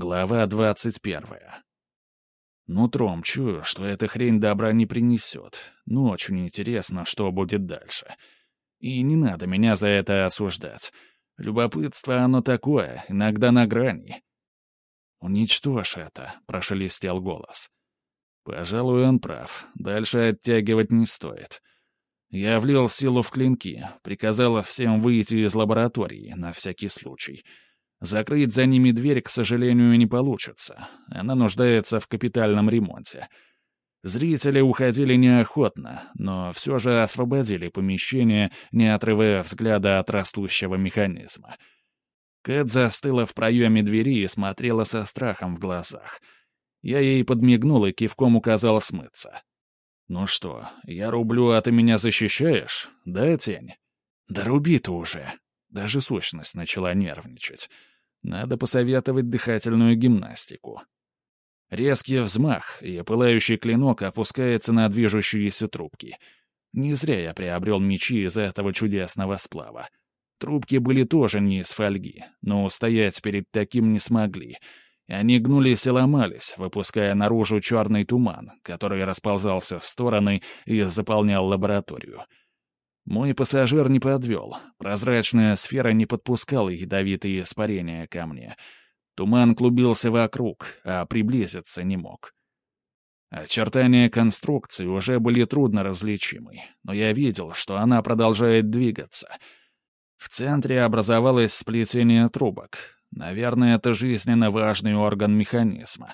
Глава двадцать первая. Нутром чую, что эта хрень добра не принесет, но очень интересно, что будет дальше. И не надо меня за это осуждать. Любопытство оно такое, иногда на грани. «Уничтожь это», — прошелестел голос. Пожалуй, он прав. Дальше оттягивать не стоит. Я влил силу в клинки, приказал всем выйти из лаборатории, на всякий случай — Закрыть за ними дверь, к сожалению, не получится. Она нуждается в капитальном ремонте. Зрители уходили неохотно, но все же освободили помещение, не отрывая взгляда от растущего механизма. Кэт застыла в проеме двери и смотрела со страхом в глазах. Я ей подмигнул и кивком указал смыться. «Ну что, я рублю, а ты меня защищаешь? Да, тень?» «Да руби ты уже!» Даже сущность начала нервничать. Надо посоветовать дыхательную гимнастику. Резкий взмах, и пылающий клинок опускается на движущиеся трубки. Не зря я приобрел мечи из этого чудесного сплава. Трубки были тоже не из фольги, но устоять перед таким не смогли. Они гнулись и ломались, выпуская наружу черный туман, который расползался в стороны и заполнял лабораторию. Мой пассажир не подвел. Прозрачная сфера не подпускала ядовитые испарения ко мне. Туман клубился вокруг, а приблизиться не мог. Очертания конструкции уже были трудно различимы, но я видел, что она продолжает двигаться. В центре образовалось сплетение трубок. Наверное, это жизненно важный орган механизма.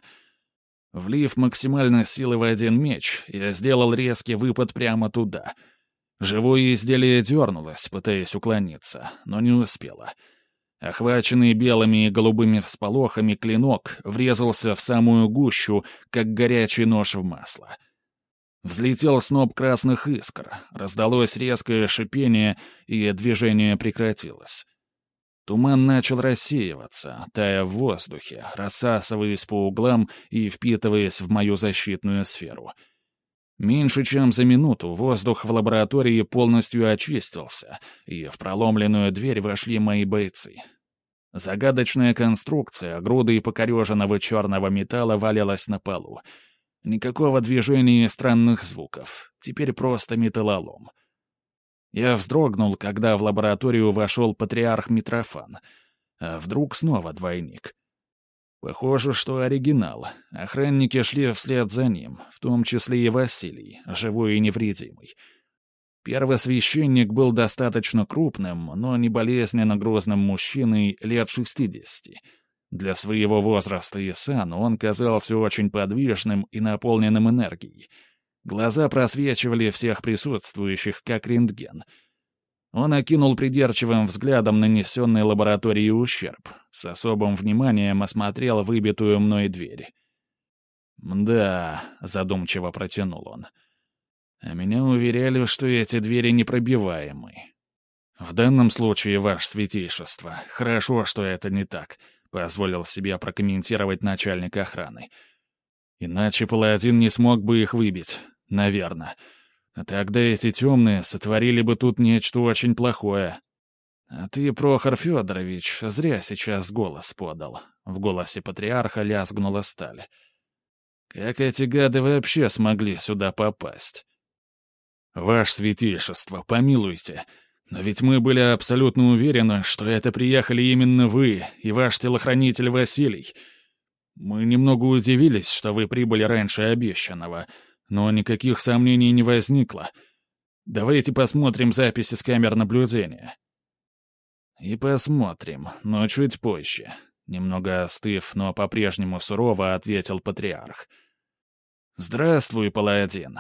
Влив максимально силы в один меч, я сделал резкий выпад прямо туда — Живое изделие дернулось, пытаясь уклониться, но не успело. Охваченный белыми и голубыми всполохами клинок врезался в самую гущу, как горячий нож в масло. Взлетел сноп красных искр, раздалось резкое шипение, и движение прекратилось. Туман начал рассеиваться, тая в воздухе, рассасываясь по углам и впитываясь в мою защитную сферу — Меньше чем за минуту воздух в лаборатории полностью очистился, и в проломленную дверь вошли мои бойцы. Загадочная конструкция грудой покореженного черного металла валялась на полу. Никакого движения и странных звуков. Теперь просто металлолом. Я вздрогнул, когда в лабораторию вошел патриарх Митрофан. А вдруг снова двойник — Похоже, что оригинал. Охранники шли вслед за ним, в том числе и Василий, живой и невредимый. Первый священник был достаточно крупным, но не болезненно грозным мужчиной лет шестидесяти. Для своего возраста и сан он казался очень подвижным и наполненным энергией. Глаза просвечивали всех присутствующих, как рентген — он окинул придирчивым взглядом нанесенный лаборатории ущерб, с особым вниманием осмотрел выбитую мной дверь. «Да», — задумчиво протянул он, — «а меня уверяли, что эти двери непробиваемы. В данном случае, ваше святейшество, хорошо, что это не так», — позволил себе прокомментировать начальник охраны. «Иначе паладин не смог бы их выбить, наверное». А тогда эти темные сотворили бы тут нечто очень плохое. А ты, Прохор Федорович, зря сейчас голос подал. В голосе патриарха лязгнула сталь. Как эти гады вообще смогли сюда попасть? Ваше святейшество, помилуйте, но ведь мы были абсолютно уверены, что это приехали именно вы и ваш телохранитель Василий. Мы немного удивились, что вы прибыли раньше обещанного — но никаких сомнений не возникло. Давайте посмотрим записи с камер наблюдения. И посмотрим, но чуть позже. Немного остыв, но по-прежнему сурово ответил патриарх. «Здравствуй, паладин.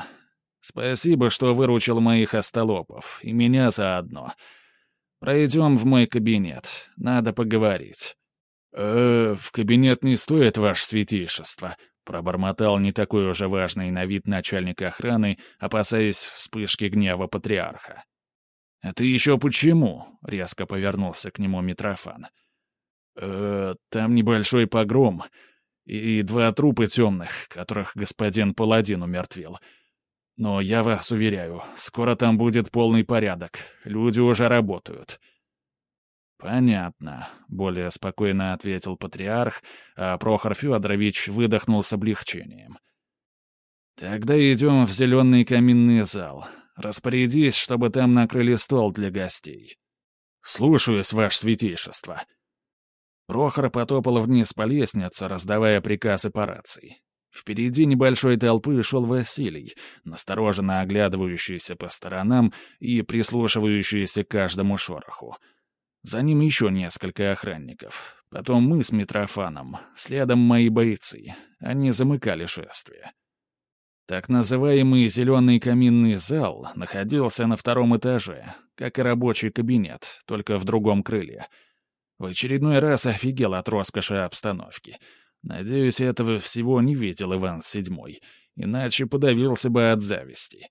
Спасибо, что выручил моих остолопов, и меня заодно. Пройдем в мой кабинет, надо поговорить». «Э, в кабинет не стоит, ваше святейшество», Пробормотал не такой уже важный на вид начальник охраны, опасаясь вспышки гнева патриарха. «Это еще почему?» — резко повернулся к нему Митрофан. «Э, «Там небольшой погром и два трупа темных, которых господин Паладин умертвил. Но я вас уверяю, скоро там будет полный порядок, люди уже работают». «Понятно», — более спокойно ответил патриарх, а Прохор Федорович выдохнул с облегчением. «Тогда идем в зеленый каминный зал. Распорядись, чтобы там накрыли стол для гостей». «Слушаюсь, ваше святейшество». Прохор потопал вниз по лестнице, раздавая приказы по рации. Впереди небольшой толпы шел Василий, настороженно оглядывающийся по сторонам и прислушивающийся к каждому шороху. За ним еще несколько охранников. Потом мы с Митрофаном, следом мои бойцы. Они замыкали шествие. Так называемый «зеленый каминный зал» находился на втором этаже, как и рабочий кабинет, только в другом крыле. В очередной раз офигел от роскоши обстановки. Надеюсь, этого всего не видел Иван VII, иначе подавился бы от зависти.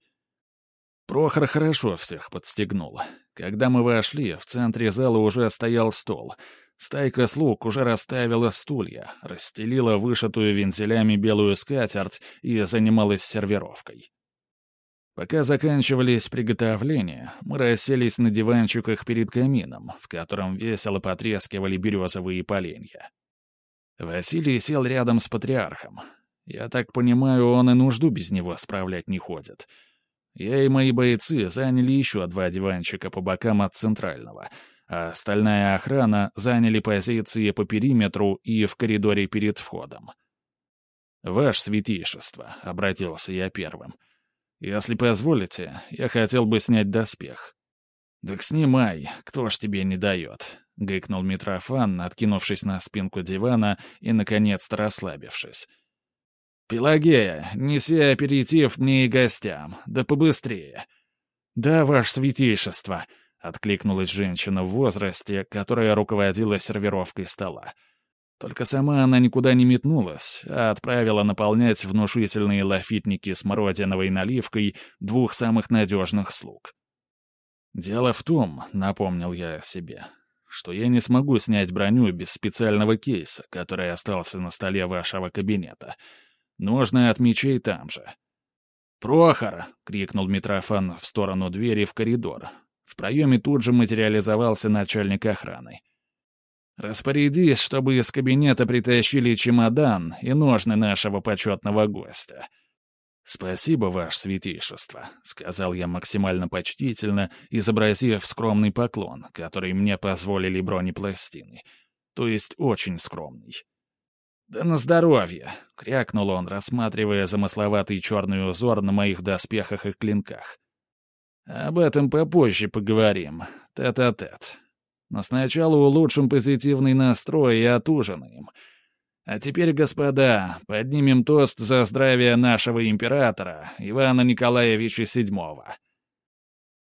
Прохор хорошо всех подстегнул. Когда мы вошли, в центре зала уже стоял стол. Стайка слуг уже расставила стулья, расстелила вышитую вензелями белую скатерть и занималась сервировкой. Пока заканчивались приготовления, мы расселись на диванчиках перед камином, в котором весело потрескивали березовые поленья. Василий сел рядом с патриархом. Я так понимаю, он и нужду без него справлять не ходит — я и мои бойцы заняли еще два диванчика по бокам от центрального, а остальная охрана заняли позиции по периметру и в коридоре перед входом. «Ваше святейшество», — обратился я первым, — «если позволите, я хотел бы снять доспех». «Так снимай, кто ж тебе не дает», — гыкнул Митрофан, откинувшись на спинку дивана и, наконец-то, расслабившись. «Пелагея, неси аперитив мне и гостям, да побыстрее». «Да, ваше святейшество», — откликнулась женщина в возрасте, которая руководила сервировкой стола. Только сама она никуда не метнулась, а отправила наполнять внушительные лафитники смородиновой наливкой двух самых надежных слуг. «Дело в том», — напомнил я себе, — что я не смогу снять броню без специального кейса, который остался на столе вашего кабинета — Нужно от мечей там же. «Прохор!» — крикнул Митрофан в сторону двери в коридор. В проеме тут же материализовался начальник охраны. «Распорядись, чтобы из кабинета притащили чемодан и ножны нашего почетного гостя». «Спасибо, ваше святейшество», — сказал я максимально почтительно, изобразив скромный поклон, который мне позволили бронепластины. То есть очень скромный. «Да на здоровье!» — крякнул он, рассматривая замысловатый черный узор на моих доспехах и клинках. «Об этом попозже поговорим. Тет-а-тет. Но сначала улучшим позитивный настрой и отужинаем. А теперь, господа, поднимем тост за здравие нашего императора, Ивана Николаевича VII».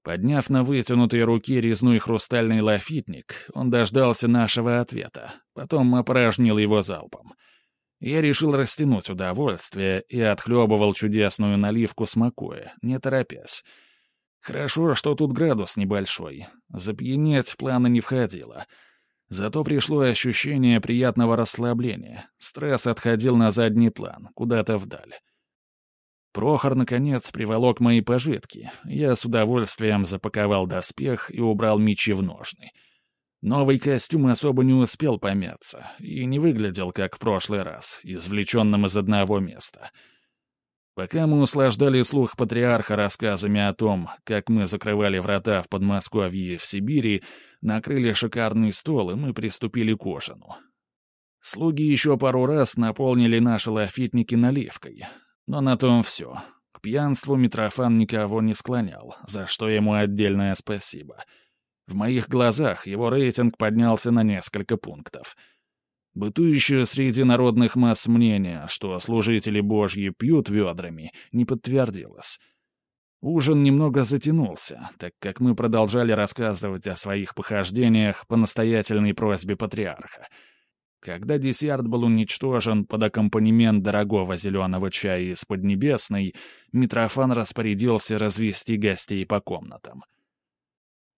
Подняв на вытянутой руке резной хрустальный лафитник, он дождался нашего ответа, потом опорожнил его залпом — я решил растянуть удовольствие и отхлебывал чудесную наливку смакуя, не торопясь. Хорошо, что тут градус небольшой. Запьянеть в планы не входило. Зато пришло ощущение приятного расслабления. Стресс отходил на задний план, куда-то вдаль. Прохор, наконец, приволок мои пожитки. Я с удовольствием запаковал доспех и убрал мечи в ножны — Новый костюм особо не успел помяться и не выглядел, как в прошлый раз, извлеченным из одного места. Пока мы услаждали слух патриарха рассказами о том, как мы закрывали врата в Подмосковье в Сибири, накрыли шикарный стол, и мы приступили к ужину. Слуги еще пару раз наполнили наши лафитники наливкой. Но на том все. К пьянству Митрофан никого не склонял, за что ему отдельное спасибо — в моих глазах его рейтинг поднялся на несколько пунктов. Бытующее среди народных масс мнение, что служители Божьи пьют ведрами, не подтвердилось. Ужин немного затянулся, так как мы продолжали рассказывать о своих похождениях по настоятельной просьбе патриарха. Когда десерт был уничтожен под аккомпанемент дорогого зеленого чая из Поднебесной, Митрофан распорядился развести гостей по комнатам —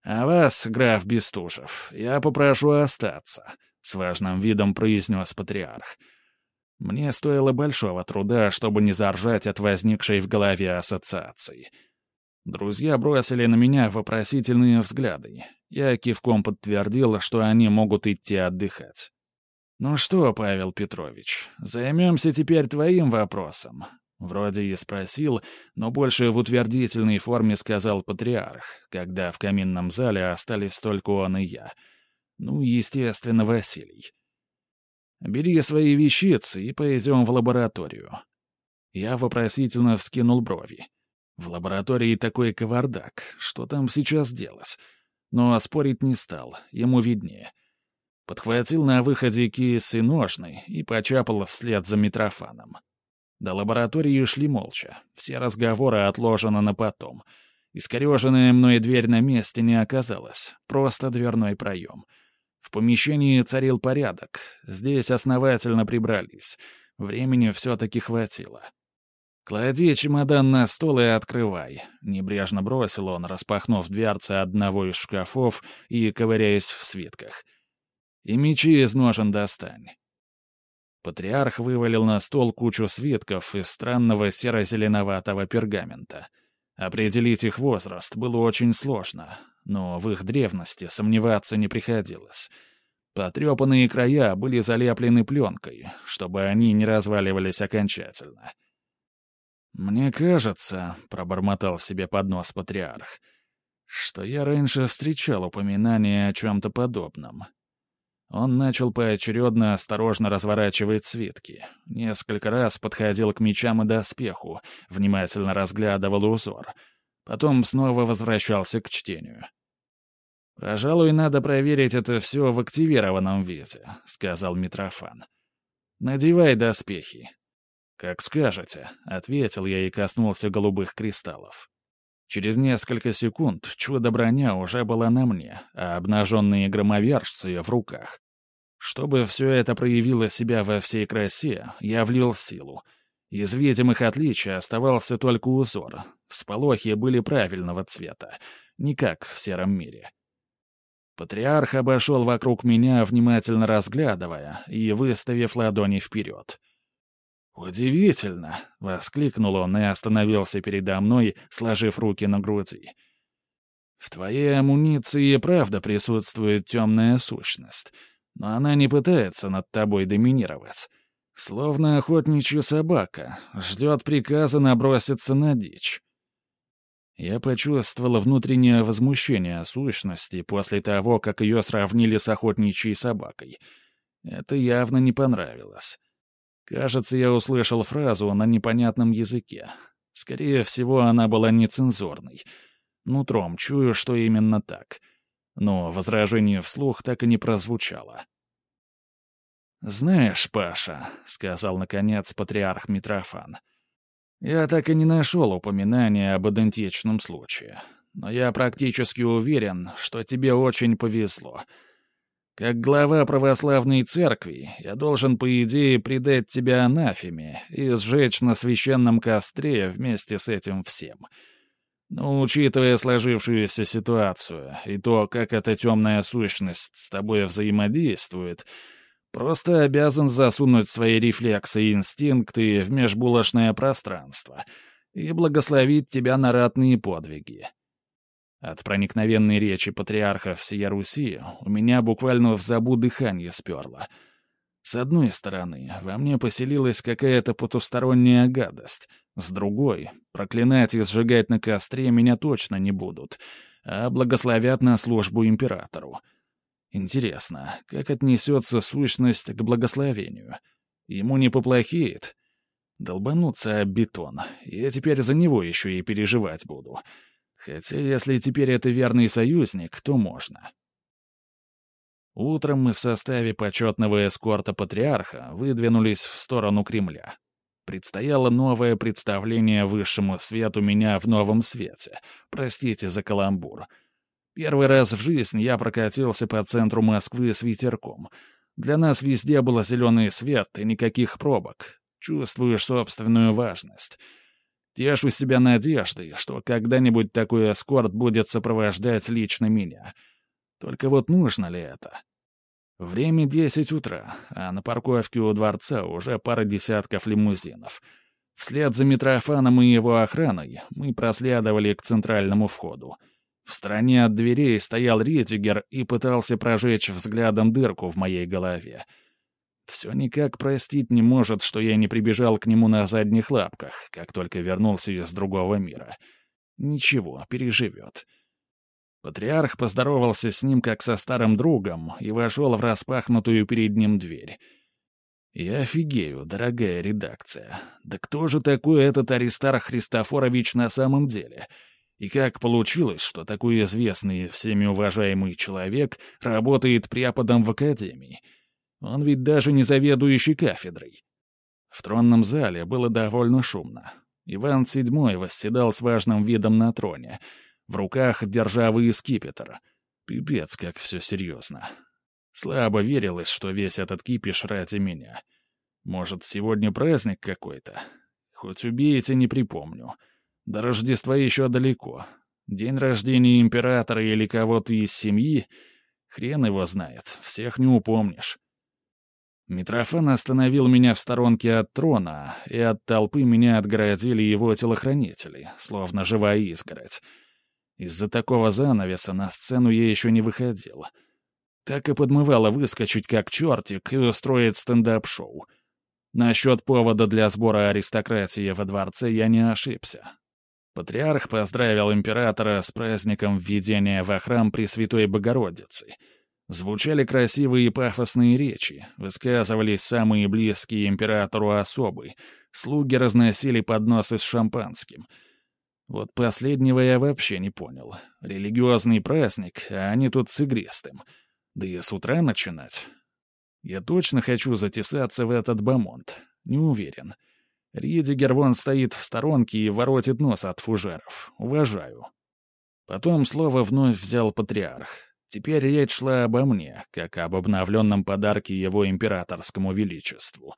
«А вас, граф Бестужев, я попрошу остаться», — с важным видом произнес патриарх. Мне стоило большого труда, чтобы не заржать от возникшей в голове ассоциации. Друзья бросили на меня вопросительные взгляды. Я кивком подтвердил, что они могут идти отдыхать. «Ну что, Павел Петрович, займемся теперь твоим вопросом?» Вроде и спросил, но больше в утвердительной форме сказал патриарх, когда в каминном зале остались только он и я. Ну, естественно, Василий. «Бери свои вещицы и пойдем в лабораторию». Я вопросительно вскинул брови. В лаборатории такой кавардак, что там сейчас делать? Но спорить не стал, ему виднее. Подхватил на выходе киес и ножны и почапал вслед за Митрофаном. До лаборатории шли молча, все разговоры отложены на потом. Искореженная мной дверь на месте не оказалась, просто дверной проем. В помещении царил порядок, здесь основательно прибрались. Времени все-таки хватило. «Клади чемодан на стол и открывай», — небрежно бросил он, распахнув дверцы одного из шкафов и ковыряясь в свитках. «И мечи из ножен достань». Патриарх вывалил на стол кучу свитков из странного серо-зеленоватого пергамента. Определить их возраст было очень сложно, но в их древности сомневаться не приходилось. Потрепанные края были залеплены пленкой, чтобы они не разваливались окончательно. — «Мне кажется», — пробормотал себе под нос патриарх, «что я раньше встречал упоминание о чем-то подобном». Он начал поочередно осторожно разворачивать свитки. Несколько раз подходил к мечам и доспеху, внимательно разглядывал узор. Потом снова возвращался к чтению. «Пожалуй, надо проверить это все в активированном виде», — сказал Митрофан. «Надевай доспехи. «Как скажете», — ответил я и коснулся голубых кристаллов. Через несколько секунд чудо-броня уже была на мне, а обнаженные громовержцы в руках. Чтобы все это проявило себя во всей красе, я влил силу. Из видимых отличий оставался только узор. Всполохи были правильного цвета, не как в сером мире. Патриарх обошел вокруг меня, внимательно разглядывая и выставив ладони вперед. «Удивительно!» — воскликнул он и остановился передо мной, сложив руки на груди. «В твоей амуниции правда присутствует темная сущность, но она не пытается над тобой доминировать. Словно охотничья собака, ждет приказа наброситься на дичь». Я почувствовал внутреннее возмущение сущности после того, как ее сравнили с охотничьей собакой. Это явно не понравилось. Кажется, я услышал фразу на непонятном языке. Скорее всего, она была нецензурной. Нутром чую, что именно так. Но возражение вслух так и не прозвучало. «Знаешь, Паша», — сказал, наконец, патриарх Митрофан, — «я так и не нашел упоминания об идентичном случае. Но я практически уверен, что тебе очень повезло». Как глава православной церкви, я должен, по идее, предать тебя анафеме и сжечь на священном костре вместе с этим всем. Но, учитывая сложившуюся ситуацию и то, как эта темная сущность с тобой взаимодействует, просто обязан засунуть свои рефлексы и инстинкты в межбулочное пространство и благословить тебя на ратные подвиги. От проникновенной речи патриарха всея Руси у меня буквально в забу дыхание сперло. С одной стороны, во мне поселилась какая-то потусторонняя гадость. С другой, проклинать и сжигать на костре меня точно не будут, а благословят на службу императору. Интересно, как отнесется сущность к благословению? Ему не поплохеет? Долбануться об бетон. Я теперь за него еще и переживать буду. — Хотя, если теперь это верный союзник, то можно. Утром мы в составе почетного эскорта патриарха выдвинулись в сторону Кремля. Предстояло новое представление высшему свету меня в новом свете. Простите за каламбур. Первый раз в жизни я прокатился по центру Москвы с ветерком. Для нас везде был зеленый свет и никаких пробок. Чувствуешь собственную важность. Тешу себя надеждой, что когда-нибудь такой эскорт будет сопровождать лично меня. Только вот нужно ли это? Время десять утра, а на парковке у дворца уже пара десятков лимузинов. Вслед за Митрофаном и его охраной мы проследовали к центральному входу. В стороне от дверей стоял Ретигер и пытался прожечь взглядом дырку в моей голове. Все никак простить не может, что я не прибежал к нему на задних лапках, как только вернулся из другого мира. Ничего, переживет. Патриарх поздоровался с ним как со старым другом и вошел в распахнутую перед ним дверь. Я офигею, дорогая редакция. Да кто же такой этот Аристар Христофорович на самом деле? И как получилось, что такой известный, всеми уважаемый человек работает преподом в академии? Он ведь даже не заведующий кафедрой. В тронном зале было довольно шумно. Иван VII восседал с важным видом на троне. В руках державый скипетр. Пипец, как все серьезно. Слабо верилось, что весь этот кипиш ради меня. Может, сегодня праздник какой-то? Хоть убейте, не припомню. До Рождества еще далеко. День рождения императора или кого-то из семьи? Хрен его знает, всех не упомнишь. Митрофан остановил меня в сторонке от трона, и от толпы меня отгородили его телохранители, словно живая изгородь. Из-за такого занавеса на сцену я еще не выходил — так и подмывало выскочить как чертик и устроить стендап-шоу. Насчет повода для сбора аристократии во дворце я не ошибся. Патриарх поздравил императора с праздником введения во храм Пресвятой Богородицы. Звучали красивые и пафосные речи, высказывались самые близкие императору особы, слуги разносили подносы с шампанским. Вот последнего я вообще не понял. Религиозный праздник, а они тут с игристым — да и с утра начинать. Я точно хочу затесаться в этот бомонд. Не уверен. Ридигер вон стоит в сторонке и воротит нос от фужеров. Уважаю. Потом слово вновь взял патриарх. Теперь речь шла обо мне, как об обновленном подарке его императорскому величеству.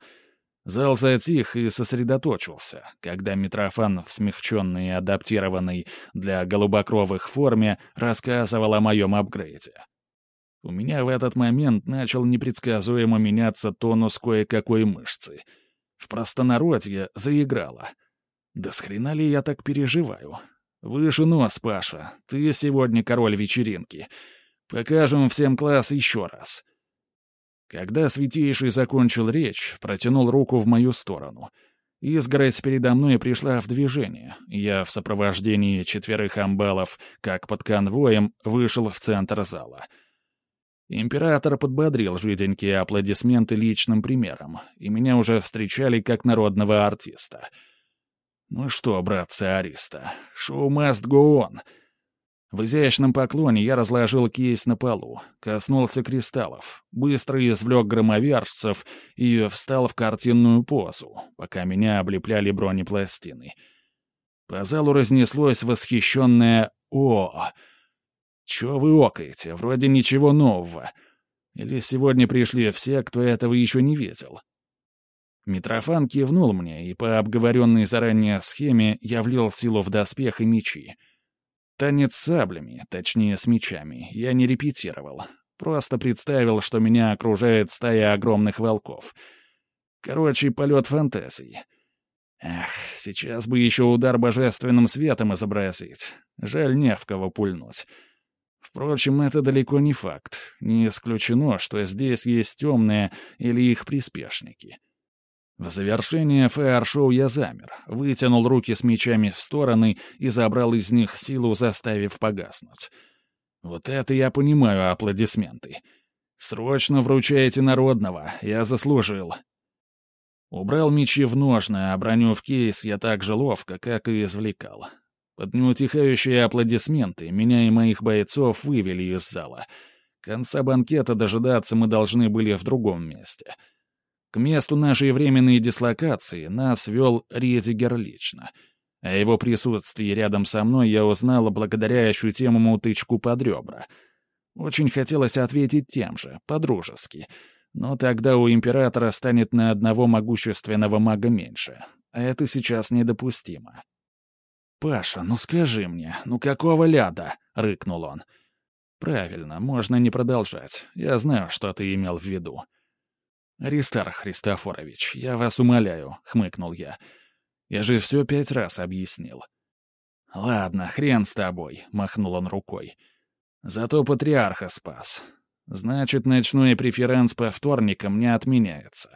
Зал затих и сосредоточился, когда Митрофан в смягченной и адаптированной для голубокровых форме рассказывал о моем апгрейде. У меня в этот момент начал непредсказуемо меняться тонус кое-какой мышцы. В простонародье заиграла. Да с хрена ли я так переживаю? Выше нос, Паша. Ты сегодня король вечеринки. Покажем всем класс еще раз. Когда Святейший закончил речь, протянул руку в мою сторону. Изгородь передо мной пришла в движение. Я в сопровождении четверых амбалов, как под конвоем, вышел в центр зала — Император подбодрил жиденькие аплодисменты личным примером, и меня уже встречали как народного артиста. Ну что, братцы Ариста, шоу must go on. В изящном поклоне я разложил кейс на полу, коснулся кристаллов, быстро извлек громовержцев и встал в картинную позу, пока меня облепляли бронепластины. По залу разнеслось восхищенное «О!», Чего вы окаете? Вроде ничего нового. Или сегодня пришли все, кто этого еще не видел?» Митрофан кивнул мне, и по обговоренной заранее схеме я влил силу в доспех и мечи. Танец с саблями, точнее с мечами, я не репетировал. Просто представил, что меня окружает стая огромных волков. Короче, полет фантазий. Эх, сейчас бы еще удар божественным светом изобразить. Жаль, не в кого пульнуть. Впрочем, это далеко не факт. Не исключено, что здесь есть темные или их приспешники. В завершение фэйр-шоу я замер, вытянул руки с мечами в стороны и забрал из них силу, заставив погаснуть. Вот это я понимаю аплодисменты. Срочно вручайте народного, я заслужил. Убрал мечи в ножны, а броню в кейс я так же ловко, как и извлекал. Под неутихающие аплодисменты меня и моих бойцов вывели из зала. Конца банкета дожидаться мы должны были в другом месте. К месту нашей временной дислокации нас вел Редигер лично. О его присутствии рядом со мной я узнала благодаря ощутимому тычку под ребра. Очень хотелось ответить тем же, по-дружески. Но тогда у императора станет на одного могущественного мага меньше. А это сейчас недопустимо. «Паша, ну скажи мне, ну какого ляда?» — рыкнул он. «Правильно, можно не продолжать. Я знаю, что ты имел в виду». «Аристарх Христофорович, я вас умоляю», — хмыкнул я. Я же все пять раз объяснил. «Ладно, хрен с тобой», — махнул он рукой. «Зато патриарха спас. Значит, ночной преферанс по вторникам не отменяется».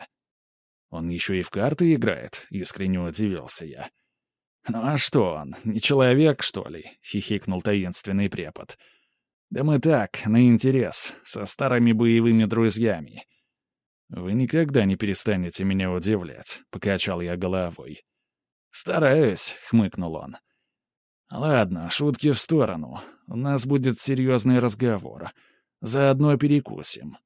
«Он еще и в карты играет?» — искренне удивился я. «Ну а что он, не человек, что ли?» — хихикнул таинственный препод. «Да мы так, на интерес, со старыми боевыми друзьями». «Вы никогда не перестанете меня удивлять», — покачал я головой. «Стараюсь», — хмыкнул он. «Ладно, шутки в сторону. У нас будет серьезный разговор. Заодно перекусим».